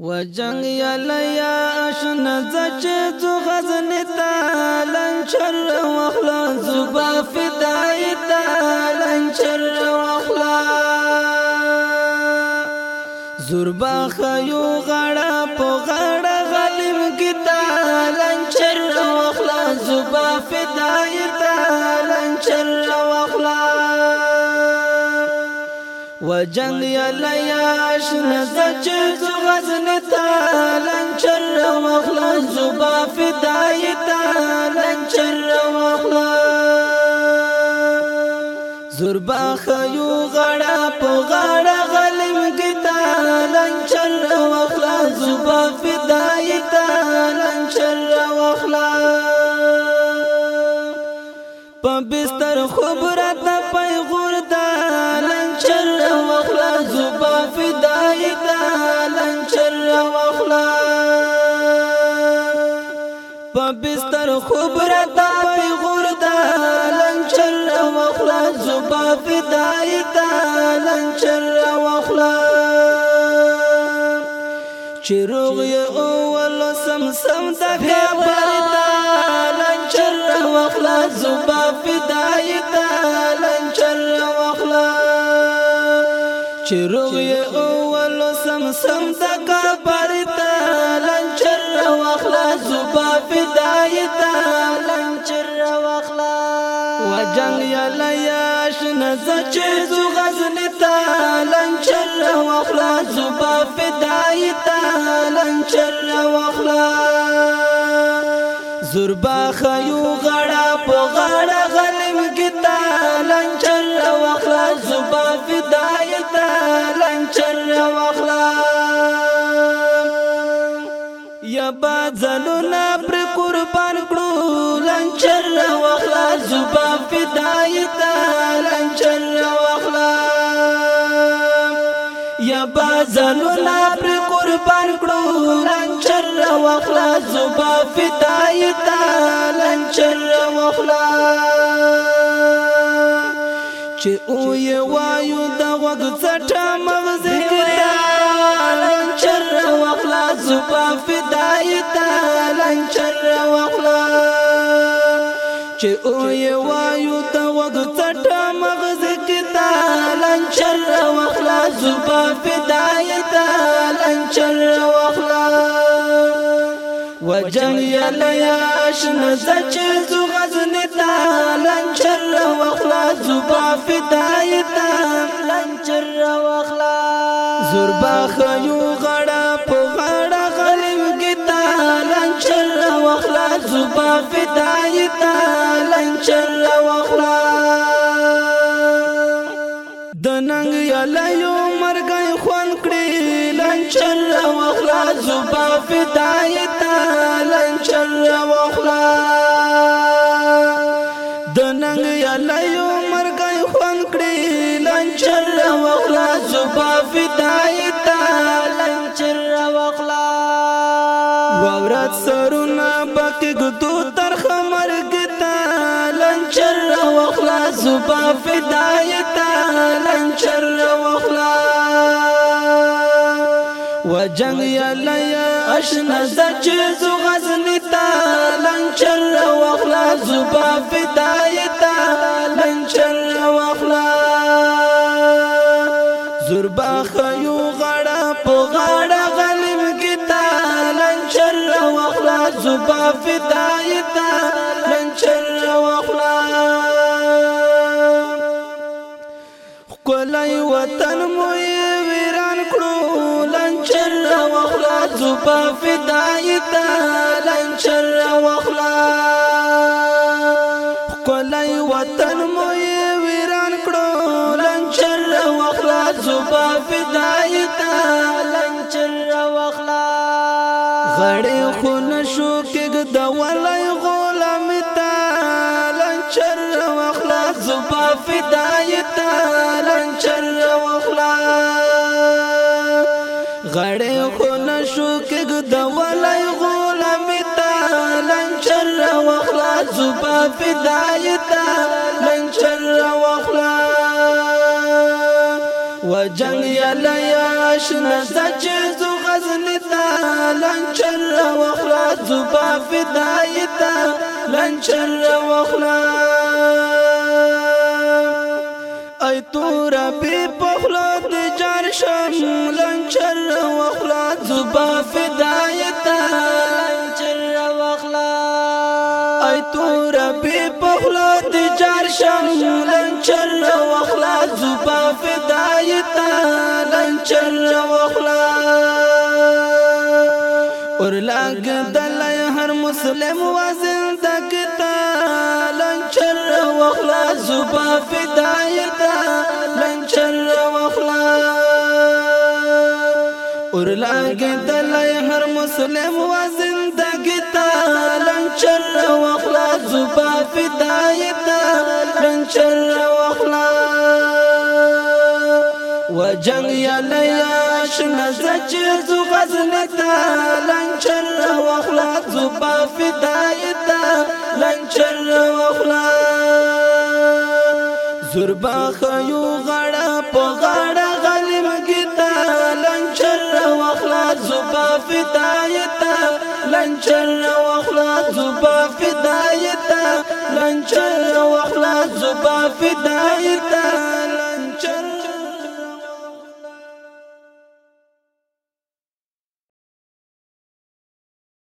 و جنگ یلیا شن زچ تو غزن تا لنچر واخلا زبا فدای تا لنچر واخلا زربا خیو غڑا پو غڑا غلم کی تا لنچر واخلا زبا فدای تا لنچر واخلا وجن یلیاش نزچ زو غزن تا لنچر واخلا زبا فدای تا لنچر واخلا زربا خیو غړا په غړا غلم کتا لنچر واخلا زبا فدای تا لنچر واخلا په بستر خبرت بستر خوب را تا پیغور دا لنچر او اخلا زبا فدائی دا لنچر او اخلا چروغ یا اول سم سم دا کبر دا لنچر او اخلا زبا فدائی دا لنچر او اخلا چروغ یا اول سم سم دا کبر دا زبا فدایتا لنچر واخلا وجنگ یلا یاش نزچ زو غزنتا لنچر واخلا زبا فدایتا لنچر واخلا زربا خیو غړ لبا ځلونه پر قربان کړو لنچر واخلا زبا فدای تا لنچر واخلا یا با ځلونه پر قربان کړو لنچر واخلا زبا فدای تا لنچر واخلا چې او یې وایو د وګ څټه مغز کړې په فدای ته لنچر واخلا چې او یې وایو ته وګ ټټه مغز کې تا لنچر واخلا زوبا فدای ته لنچر واخلا وجن یا لیاش نزچ زو غزن تا لنچر واخلا زوبا فدای ته لنچر واخلا زربا خیو زبا فدای تا لنچر واخلا د ننګ یلیو مرګ خوان کړی لنچر واخلا زبا فدای عورت سرونه بک ګدو تر خمر ګتا لنچر او خلاص په فدایتا لنچر او خلاص وجنګ یلی اشنا زچ زو غزنتا لنچر او خلاص په فدایتا لنچر او خلاص زربخ زبا فدایتا لنچر واخلا خلای وطن مو ویران کړو لنچر واخلا زبا فدایتا غړې خو نشو کېږ د ولای غلام تا لنچر واخلا زبا فدایت لنچر واخلا غړې خو نشو کېږ د ولای غلام تا لنچر واخلا زبا فدایت لنچر واخلا وجنګ یا لیا شنه سچ سنتا لنچر واخلا زبا فدایتا لنچر واخلا ای تور پی پخلا د جار شم لنچر واخلا زبا فدایتا لنچر واخلا ای تور پی پخلا د جار شم لنچر واخلا زبا فدایتا لنچر واخلا ورلاګ دلای هر مسلم وازن دکتا لنچر واخلا زبا فدایتا لنچر واخلا ورلاګ دلای هر مسلم وازن دکتا لنچر واخلا زبا فدایتا لنچر واخلا په جنگ یا لیا شنه زچ زو غزنه تا لنچر واخلا زو په فدایت لنچر واخلا زربا خيو غړه په غړه غلم کې تا لنچر واخلا زو په فدایت